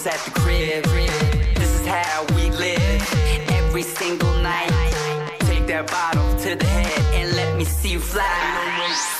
bottles at the crib. This is how we live every single night. Take that bottle to the head and let me see you fly.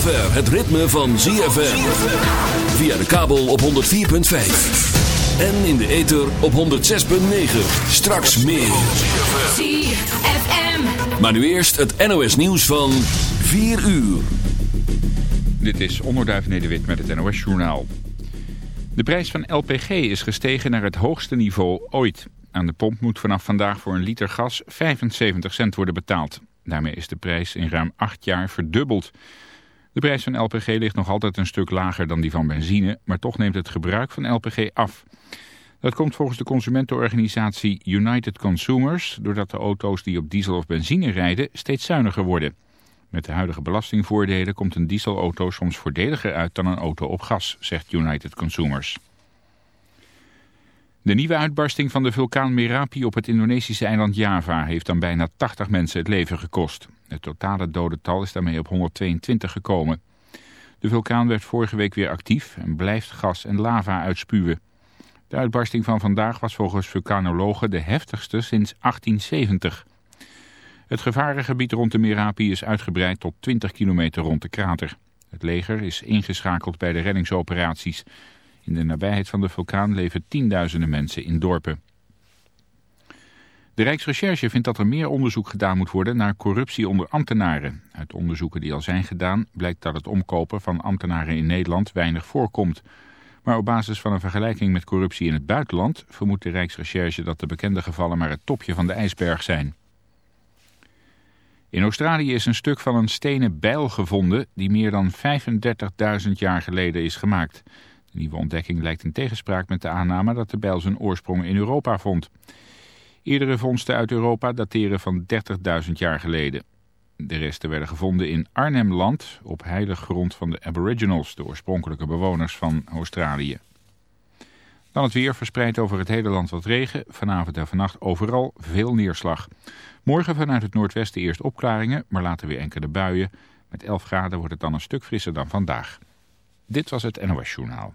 Zover het ritme van ZFM. Via de kabel op 104.5. En in de ether op 106.9. Straks meer. ZFM. Maar nu eerst het NOS nieuws van 4 uur. Dit is Onderduif Nederwit met het NOS Journaal. De prijs van LPG is gestegen naar het hoogste niveau ooit. Aan de pomp moet vanaf vandaag voor een liter gas 75 cent worden betaald. Daarmee is de prijs in ruim 8 jaar verdubbeld. De prijs van LPG ligt nog altijd een stuk lager dan die van benzine, maar toch neemt het gebruik van LPG af. Dat komt volgens de consumentenorganisatie United Consumers doordat de auto's die op diesel of benzine rijden steeds zuiniger worden. Met de huidige belastingvoordelen komt een dieselauto soms voordeliger uit dan een auto op gas, zegt United Consumers. De nieuwe uitbarsting van de vulkaan Merapi op het Indonesische eiland Java heeft dan bijna 80 mensen het leven gekost. Het totale dodental is daarmee op 122 gekomen. De vulkaan werd vorige week weer actief en blijft gas en lava uitspuwen. De uitbarsting van vandaag was volgens vulkanologen de heftigste sinds 1870. Het gevarengebied rond de Merapi is uitgebreid tot 20 kilometer rond de krater. Het leger is ingeschakeld bij de reddingsoperaties. In de nabijheid van de vulkaan leven tienduizenden mensen in dorpen. De Rijksrecherche vindt dat er meer onderzoek gedaan moet worden naar corruptie onder ambtenaren. Uit onderzoeken die al zijn gedaan blijkt dat het omkopen van ambtenaren in Nederland weinig voorkomt. Maar op basis van een vergelijking met corruptie in het buitenland vermoedt de Rijksrecherche dat de bekende gevallen maar het topje van de ijsberg zijn. In Australië is een stuk van een stenen bijl gevonden die meer dan 35.000 jaar geleden is gemaakt. De nieuwe ontdekking lijkt in tegenspraak met de aanname dat de bijl zijn oorsprong in Europa vond. Eerdere vondsten uit Europa dateren van 30.000 jaar geleden. De resten werden gevonden in Arnhemland, op heilig grond van de Aboriginals, de oorspronkelijke bewoners van Australië. Dan het weer verspreid over het hele land wat regen. Vanavond en vannacht overal veel neerslag. Morgen vanuit het noordwesten eerst opklaringen, maar later weer enkele buien. Met 11 graden wordt het dan een stuk frisser dan vandaag. Dit was het NOS Journaal.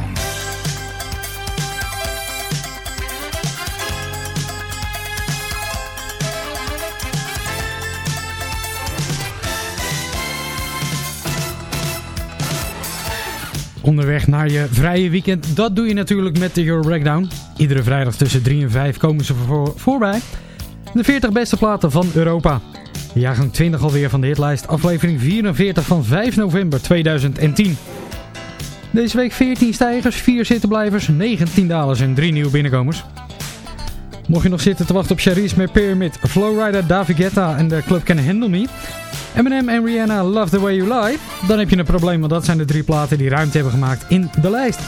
Onderweg naar je vrije weekend, dat doe je natuurlijk met de Euro Breakdown. Iedere vrijdag tussen 3 en 5 komen ze voor, voorbij. De 40 beste platen van Europa. Jaargang 20 alweer van de hitlijst, aflevering 44 van 5 november 2010. Deze week 14 stijgers, 4 zittenblijvers, 19 dalers en 3 nieuwe binnenkomers. Mocht je nog zitten te wachten op Charisse met Pyramid, Flowrider, David Guetta en de club Can Handle Me. Eminem en Rihanna Love The Way You Lie. Dan heb je een probleem, want dat zijn de drie platen die ruimte hebben gemaakt in de lijst.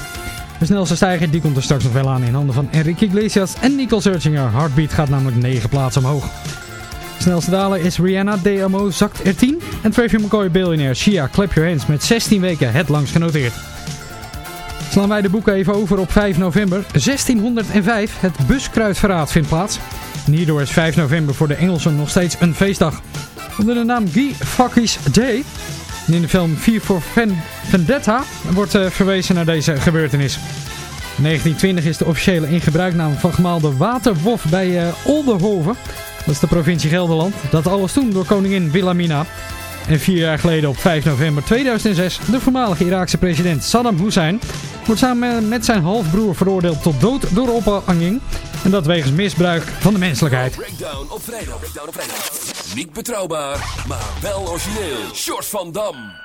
De snelste stijger die komt er straks nog wel aan in handen van Enrique Iglesias en Nicole Searchinger. Heartbeat gaat namelijk 9 plaatsen omhoog. De snelste daler is Rihanna, DMO zakt er 10. En Travis McCoy, Billionaire, Shia, Clap Your Hands met 16 weken het langst genoteerd. Slaan wij de boeken even over op 5 november. 1605, het buskruidverraad vindt plaats. Hierdoor is 5 november voor de Engelsen nog steeds een feestdag. Onder de naam Guy Fawkes Day. In de film 4 for Vendetta wordt uh, verwezen naar deze gebeurtenis. 1920 is de officiële ingebruiknaam van gemaalde waterwof bij uh, Oldenhoven. Dat is de provincie Gelderland. Dat alles toen door koningin Wilhelmina. En vier jaar geleden op 5 november 2006 de voormalige Iraakse president Saddam Hussein wordt samen met zijn halfbroer veroordeeld tot dood door ophanging. En dat wegens misbruik van de menselijkheid. Breakdown op vrijdag. Niet betrouwbaar, maar wel origineel. Short van Dam.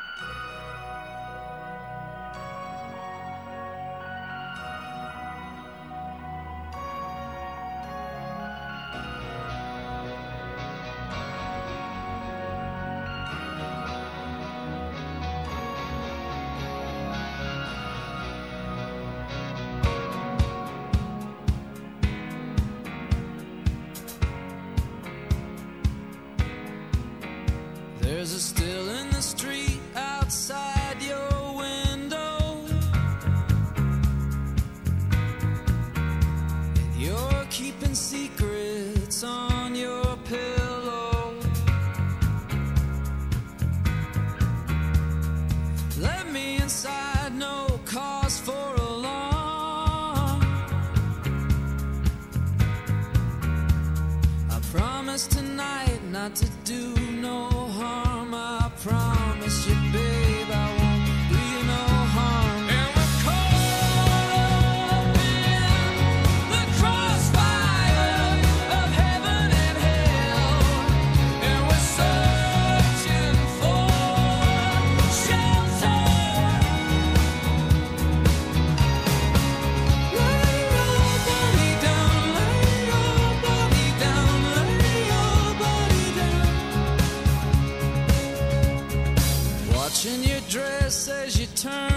Watching you dress as you turn.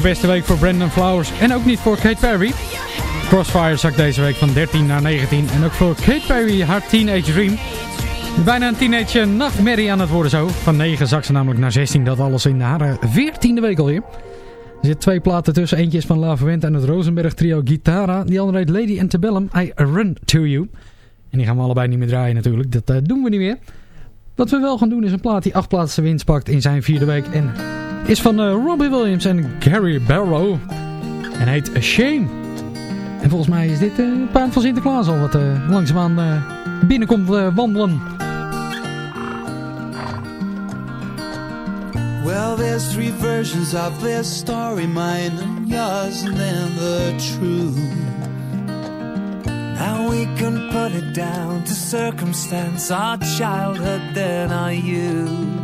Beste week voor Brandon Flowers en ook niet voor Kate Perry. Crossfire zakt deze week van 13 naar 19 en ook voor Kate Perry haar Teenage Dream. Bijna een teenage nachtmerrie aan het worden zo. Van 9 zak ze namelijk naar 16, dat alles in haar 14e week alweer. Er zitten twee platen tussen, eentje is van La en het Rosenberg trio Guitarra. Die andere heet Lady Antebellum, I Run To You. En die gaan we allebei niet meer draaien natuurlijk, dat uh, doen we niet meer. Wat we wel gaan doen is een plaat die acht plaatsen winst pakt in zijn vierde week. En is van uh, Robbie Williams en Gary Barrow. En heet A Shame. En volgens mij is dit uh, een paard van Sinterklaas al wat langzaamaan binnenkomt wandelen. Well, there's three versions of this story, mine and yours, and then the truth. Now we can put it down to circumstance, our childhood, then our youth.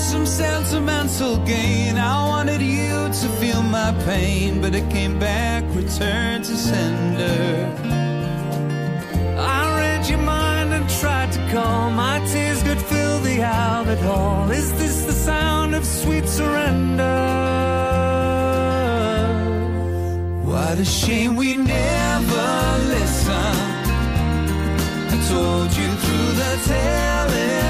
Some sentimental gain, I wanted you to feel my pain, but it came back, returned to sender. I read your mind and tried to calm, my tears could fill the outlet hall. Is this the sound of sweet surrender? What a shame we never listened. I told you through the television,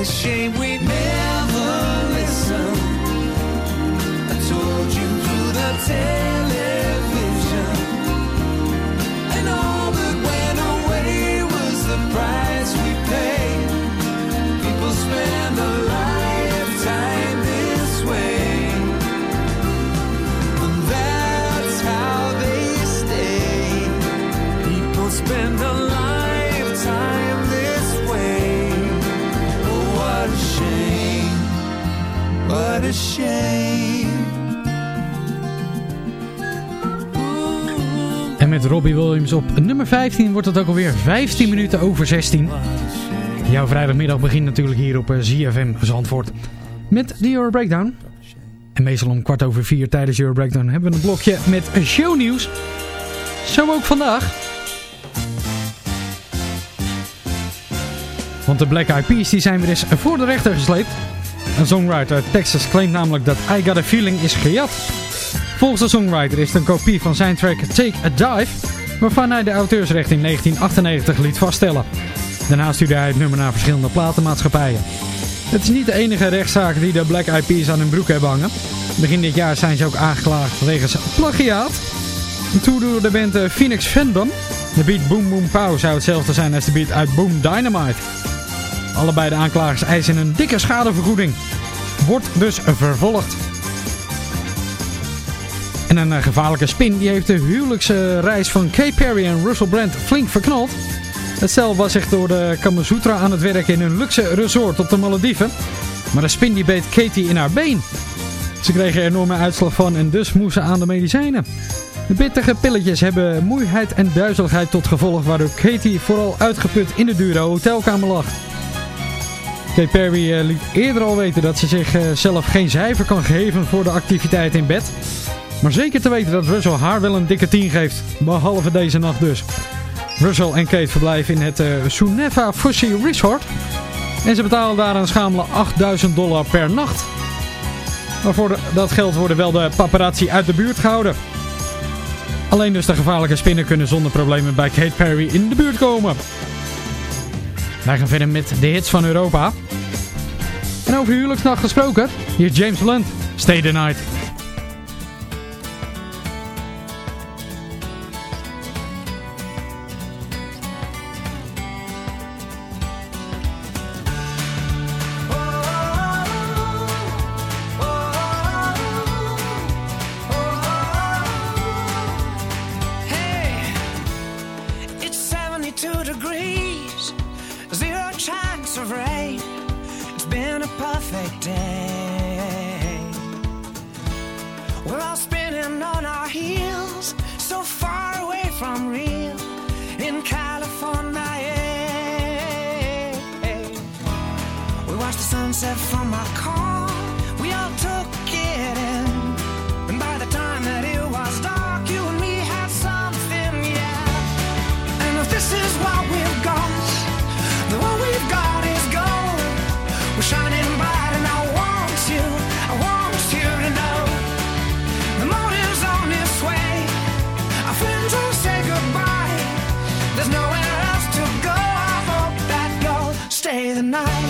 A shame we never met Robbie Williams op nummer 15 wordt het ook alweer 15 minuten over 16. Jouw vrijdagmiddag begint natuurlijk hier op eh, ZFM Zandvoort. Met de Euro Breakdown. En meestal om kwart over vier tijdens Euro Breakdown hebben we een blokje met shownieuws. Zo ook vandaag. Want de Black Eyed Peas die zijn weer eens voor de rechter gesleept. Een songwriter uit Texas claimt namelijk dat I Got A Feeling is gejat. Volgens de songwriter is het een kopie van zijn track Take A Dive, waarvan hij de auteursrecht in 1998 liet vaststellen. Daarna stuurde hij het nummer naar verschillende platenmaatschappijen. Het is niet de enige rechtszaak die de Black Eyed Peas aan hun broek hebben hangen. Begin dit jaar zijn ze ook aangeklaagd wegens plagiaat. Toen door de band eh, Phoenix Phantom. De beat Boom Boom Pow zou hetzelfde zijn als de beat uit Boom Dynamite. Allebei de aanklagers eisen een dikke schadevergoeding. wordt dus vervolgd. En een eh, gevaarlijke spin die heeft de huwelijksreis van Kay Perry en Russell Brand flink verknald. Het stel was zich door de Kamasutra aan het werken in een luxe resort op de Malediven. Maar de spin die beet Katie in haar been. Ze kregen er enorme uitslag van en dus moest ze aan de medicijnen. De bittere pilletjes hebben moeiheid en duizeligheid tot gevolg waardoor Katie vooral uitgeput in de dure hotelkamer lag. Kay Perry eh, liet eerder al weten dat ze zichzelf eh, geen cijfer kan geven voor de activiteit in bed. Maar zeker te weten dat Russell haar wel een dikke 10 geeft, behalve deze nacht dus. Russell en Kate verblijven in het uh, Suneva Fussy Resort. En ze betalen daar een schamele 8000 dollar per nacht. Maar voor dat geld worden wel de paparazzi uit de buurt gehouden. Alleen dus de gevaarlijke spinnen kunnen zonder problemen bij Kate Perry in de buurt komen. Wij gaan verder met de hits van Europa. En over huwelijksnacht gesproken, hier James Blunt, Stay the Night.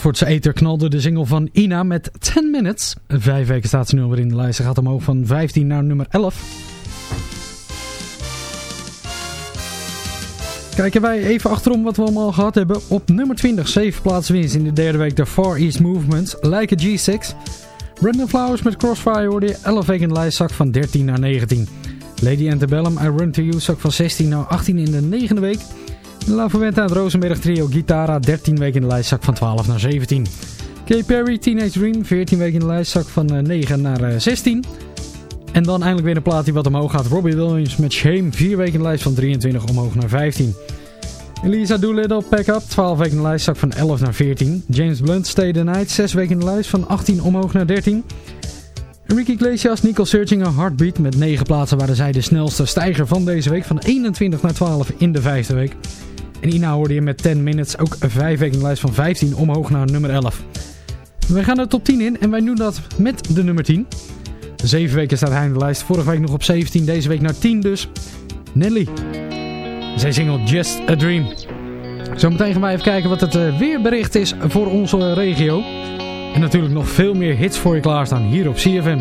Zandvoortse Eter knalde de single van Ina met 10 Minutes. Vijf weken staat ze nu alweer in de lijst. Ze gaat omhoog van 15 naar nummer 11. Kijken wij even achterom wat we allemaal gehad hebben. Op nummer 20, 7 plaatsen winst in de derde week de Far East Movement, Like a G6. Brandon Flowers met Crossfire hoorde je 11 weken in de lijst, van 13 naar 19. Lady Antebellum, I Run To You, zak van 16 naar 18 in de negende week. La Fuente het Rosenberg trio Guitara, 13 weken in de lijst, zak van 12 naar 17. Katy Perry, Teenage Dream, 14 weken in de lijst, zak van 9 naar 16. En dan eindelijk weer een plaat die wat omhoog gaat. Robbie Williams met Shame, 4 weken in de lijst van 23 omhoog naar 15. Elisa Doolittle, Pack Up, 12 weken in de lijst, zak van 11 naar 14. James Blunt, Stay the Night, 6 weken in de lijst, van 18 omhoog naar 13. Ricky Iglesias, Nicole Searching, a Heartbeat. Met 9 plaatsen waren zij de snelste stijger van deze week. Van 21 naar 12 in de vijfde week. En Ina hoorde je met 10 Minutes ook 5 weken de lijst van 15 omhoog naar nummer 11. We gaan de top 10 in en wij doen dat met de nummer 10. 7 weken staat hij in de lijst. Vorige week nog op 17, deze week naar 10 dus. Nelly. Zij single Just a Dream. Zometeen gaan wij even kijken wat het uh, weerbericht is voor onze regio. En natuurlijk nog veel meer hits voor je klaarstaan hier op CFM.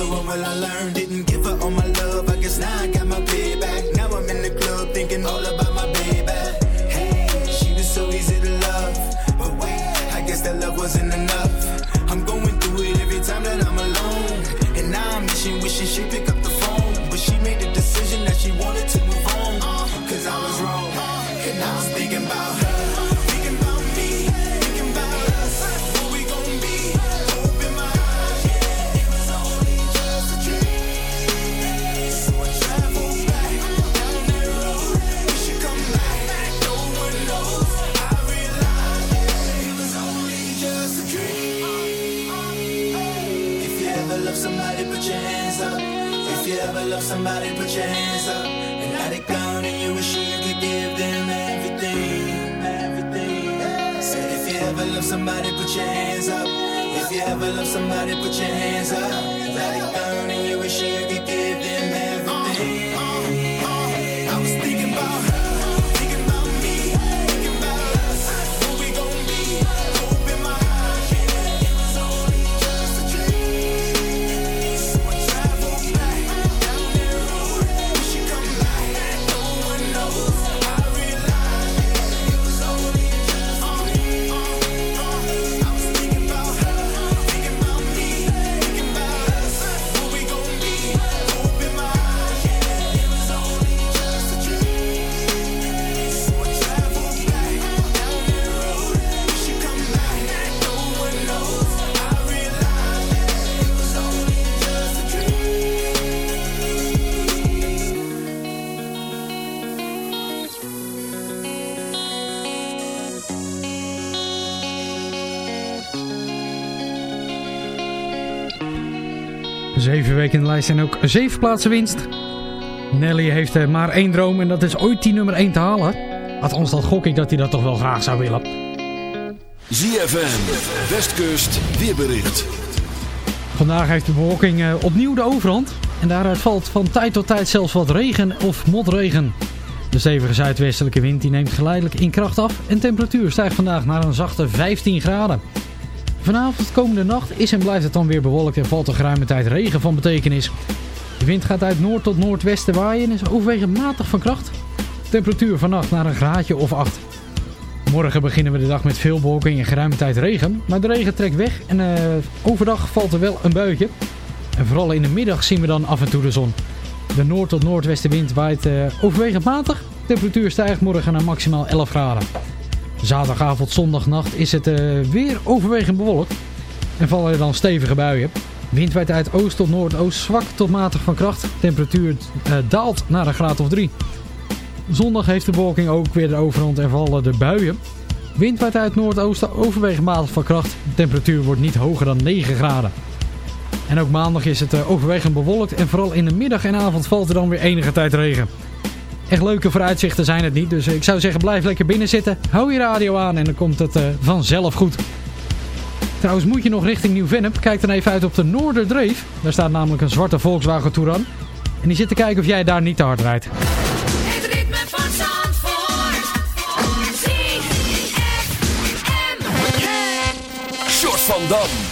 So what will I learn? Didn't give her all my love. I guess now I got my payback. Now I'm in the club thinking all about my baby. Hey, she was so easy to love. But wait, I guess that love wasn't enough. I'm going through it every time that I'm alone. And now I'm wishing, wishing she'd pick up the phone. But she made the decision that she wanted to move on. Cause I was wrong. And now I'm thinking about up, somebody put your hands up. And you wish you could give them everything, everything. Said if you ever love somebody, put your hands up. If you ever love somebody, put your hands up. An addict gone and you wish you Zeven weken in de lijst en ook zeven plaatsen winst. Nelly heeft uh, maar één droom en dat is ooit die nummer 1 te halen. Althans, dat gok ik dat hij dat toch wel graag zou willen. ZFM, Westkust, weerbericht. Vandaag heeft de bewolking uh, opnieuw de overhand. En daaruit valt van tijd tot tijd zelfs wat regen of motregen. De stevige zuidwestelijke wind die neemt geleidelijk in kracht af. En de temperatuur stijgt vandaag naar een zachte 15 graden. Vanavond komende nacht is en blijft het dan weer bewolkt en valt er geruime tijd regen van betekenis. De wind gaat uit noord tot noordwesten waaien en is overwegend matig van kracht. Temperatuur vannacht naar een graadje of 8. Morgen beginnen we de dag met veel bewolking en geruime tijd regen. Maar de regen trekt weg en uh, overdag valt er wel een buitje. En vooral in de middag zien we dan af en toe de zon. De noord- tot noordwestenwind waait uh, overwegend matig. Temperatuur stijgt morgen naar maximaal 11 graden. Zaterdagavond, zondagnacht is het uh, weer overwegend bewolkt. En vallen er dan stevige buien. Wind waait uit oost tot noordoost zwak tot matig van kracht. Temperatuur uh, daalt naar een graad of 3. Zondag heeft de bewolking ook weer de overhand en vallen de buien. Wind waait uit noordoosten overwegend matig van kracht. Temperatuur wordt niet hoger dan 9 graden. En ook maandag is het uh, overwegend bewolkt en vooral in de middag en avond valt er dan weer enige tijd regen. Echt leuke vooruitzichten zijn het niet, dus ik zou zeggen blijf lekker binnen zitten. Hou je radio aan en dan komt het uh, vanzelf goed. Trouwens moet je nog richting Nieuw-Vennep, kijk dan even uit op de Noorderdreef. Daar staat namelijk een zwarte Volkswagen Touran. En die zit te kijken of jij daar niet te hard rijdt. Het ritme van Zandvoort. Short van Dam.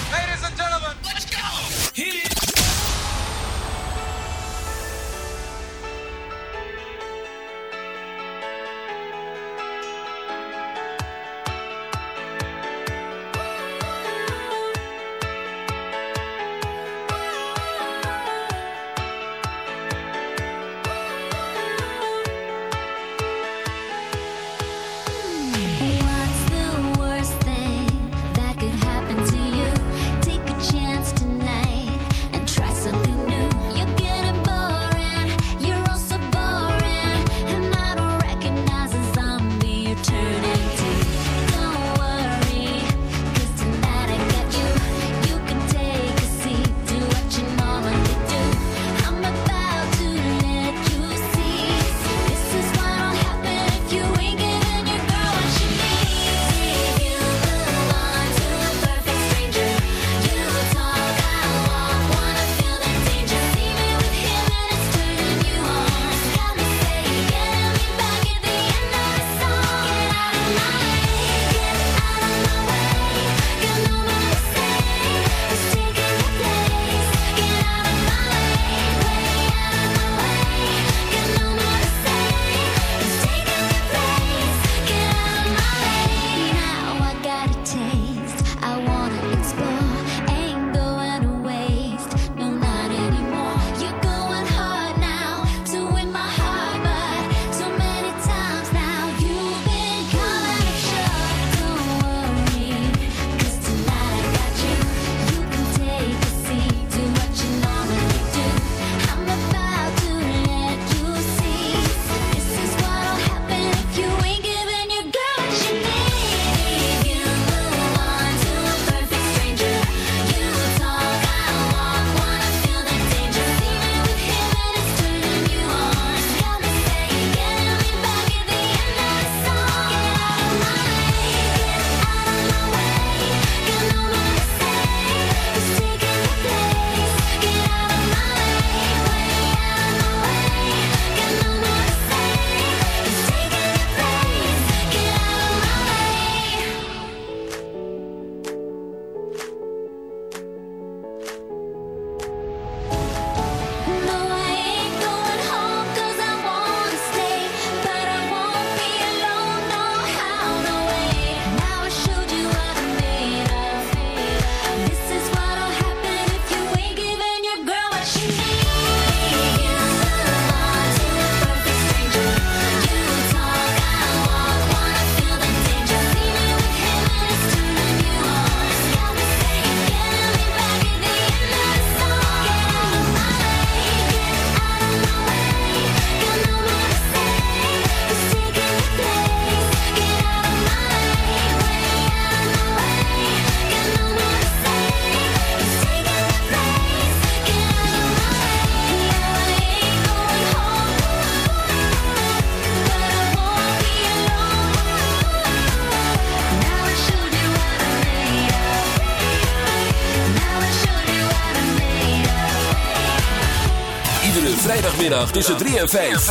Zaterdagmiddag tussen 3 en 5.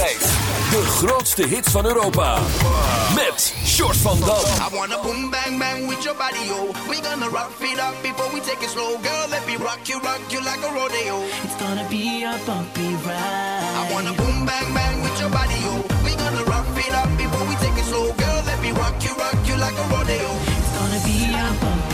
De grootste hits van Europa. Met Short van Dam. I wanna boom bang bang with your body, yo. We gonna rock it up before we take it slow. Girl, let me rock you, rock you like a rodeo. It's gonna be a bumpy ride. I wanna boom bang bang with your body, yo. We gonna rock it up before we take it slow. Girl, let me rock you, rock you like a rodeo. It's gonna be a bumpy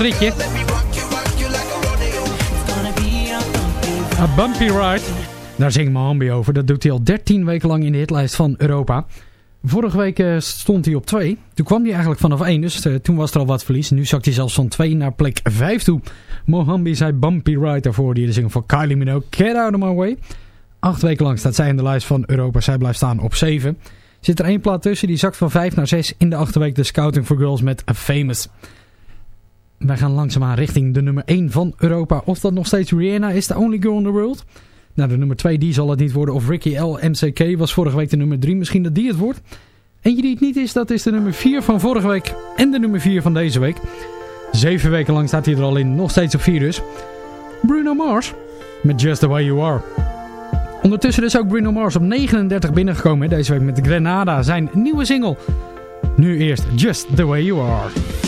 like a a bumpy ride. A. Daar zingt Mohambi over. Dat doet hij al 13 weken lang in de hitlijst van Europa. Vorige week eh, stond hij op 2. Toen kwam hij eigenlijk vanaf 1, dus eh, toen was er al wat verlies. Nu zakt hij zelfs van 2 naar plek 5 toe. Mohambi zei Bumpy Ride daarvoor. Die de van Kylie Minogue. Get out of my way. Acht weken lang staat zij in de lijst van Europa. Zij blijft staan op 7. Zit er één plaat tussen. Die zakt van 5 naar 6. In de achterweek de Scouting for Girls met Famous. Wij gaan langzaamaan richting de nummer 1 van Europa. Of dat nog steeds Rihanna is, the only girl in the world. Nou, de nummer 2 die zal het niet worden. Of Ricky L. MCK was vorige week de nummer 3. Misschien dat die het wordt. Eentje die het niet is, dat is de nummer 4 van vorige week. En de nummer 4 van deze week. Zeven weken lang staat hij er al in. Nog steeds op 4 dus. Bruno Mars. Met Just The Way You Are. Ondertussen is ook Bruno Mars op 39 binnengekomen. Deze week met Grenada, zijn nieuwe single. Nu eerst Just The Way You Are.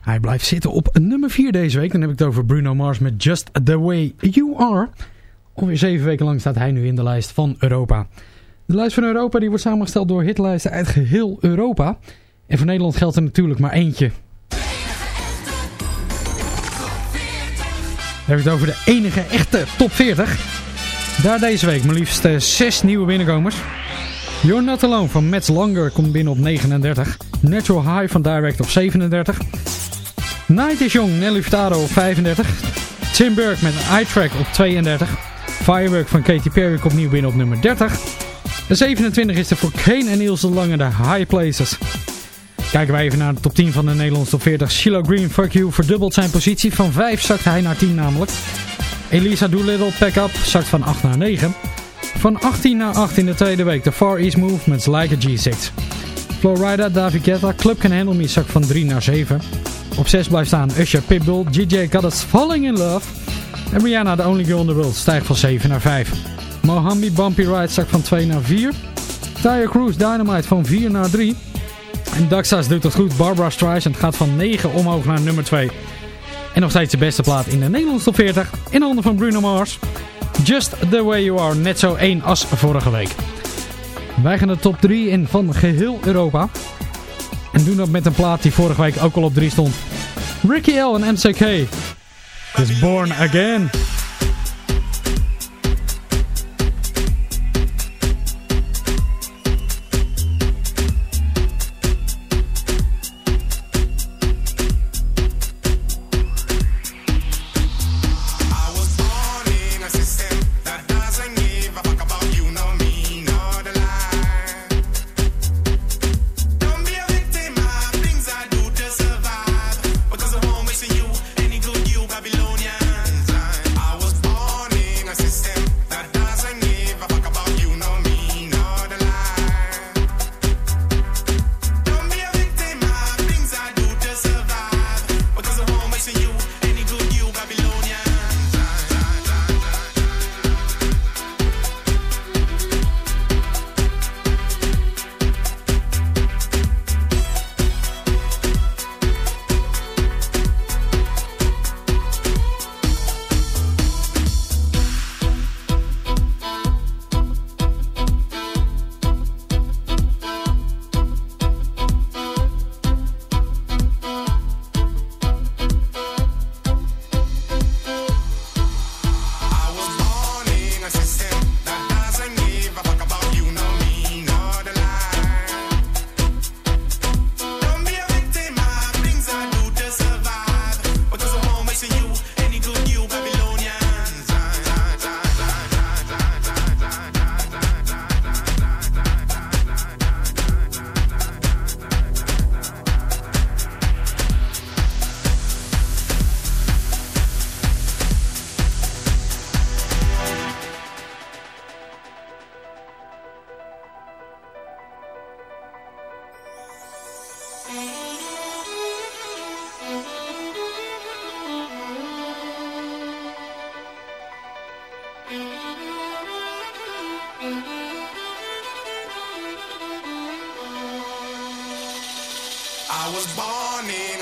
Hij blijft zitten op nummer 4 deze week. Dan heb ik het over Bruno Mars met Just The Way You Are. Ongeveer 7 weken lang staat hij nu in de lijst van Europa. De lijst van Europa die wordt samengesteld door hitlijsten uit geheel Europa. En voor Nederland geldt er natuurlijk maar eentje. Heb ik het over de enige echte top 40. Daar deze week maar liefst 6 nieuwe binnenkomers. You're Not van Mats Langer komt binnen op 39. Natural High van Direct op 37. Night is Young, Nelly Furtado op 35. Tim Burke met iTrack op 32. Firework van Katy Perry komt nieuw binnen op nummer 30. De 27 is er voor Kane en Niels Lange de High Places. Kijken we even naar de top 10 van de Nederlandse top 40. Shiloh Green, Fuck You, verdubbelt zijn positie. Van 5 zakt hij naar 10 namelijk. Elisa Doolittle, Pack Up, zakt van 8 naar 9. Van 18 naar 8 in de tweede week. De Far East Movements, Like a G6. Florida, David Guetta, Club Can Handle Me, zakt van 3 naar 7. Op 6 blijft staan Usher, Pitbull, GJ Goddard's Falling in Love. En Rihanna, The Only Girl in the World, stijgt van 7 naar 5. Mohammed Bumpy Ride zakt van 2 naar 4. Tyre Cruise Dynamite van 4 naar 3. En Daxas doet het goed. Barbara Streisand gaat van 9 omhoog naar nummer 2. En nog steeds de beste plaat in de Nederlandse top 40. In handen van Bruno Mars. Just the way you are. Net zo 1 als vorige week. Wij gaan de top 3 in van geheel Europa. En doen dat met een plaat die vorige week ook al op 3 stond. Ricky L en MCK. Is Born Again.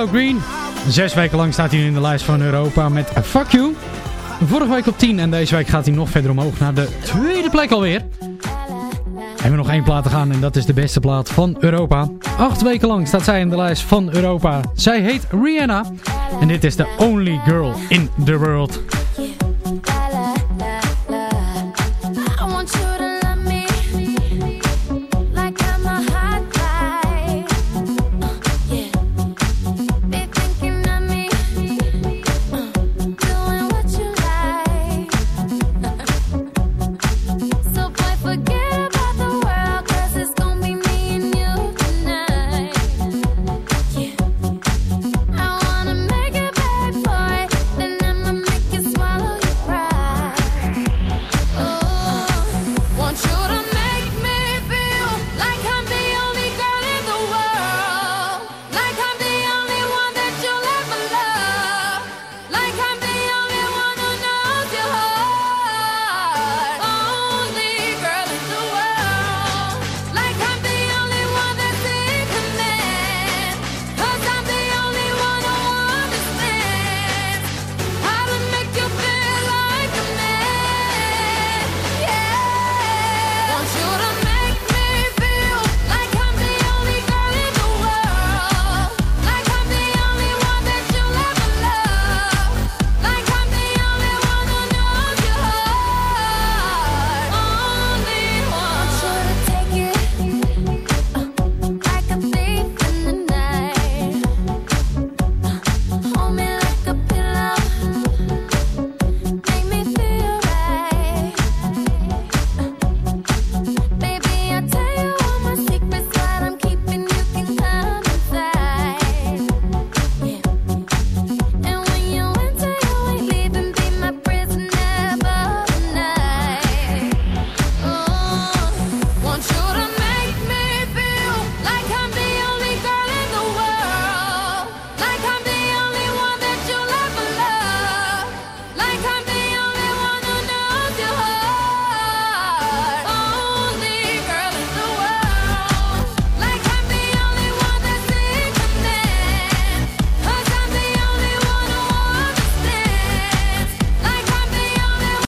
Willow Green. Zes weken lang staat hij in de lijst van Europa met Fuck You. Vorige week op 10 en deze week gaat hij nog verder omhoog naar de tweede plek alweer. Hebben we nog één plaat te gaan en dat is de beste plaat van Europa. Acht weken lang staat zij in de lijst van Europa. Zij heet Rihanna en dit is de only girl in the world.